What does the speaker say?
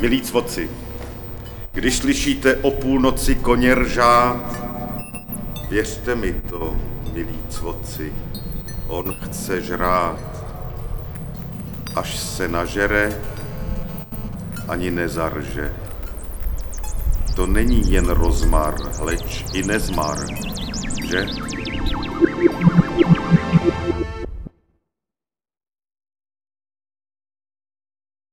Milí cvoci, když slyšíte o půlnoci koně ržát, věřte mi to, milí cvoci, on chce žrát. Až se nažere, ani nezarže. To není jen rozmar, leč i nezmar, že?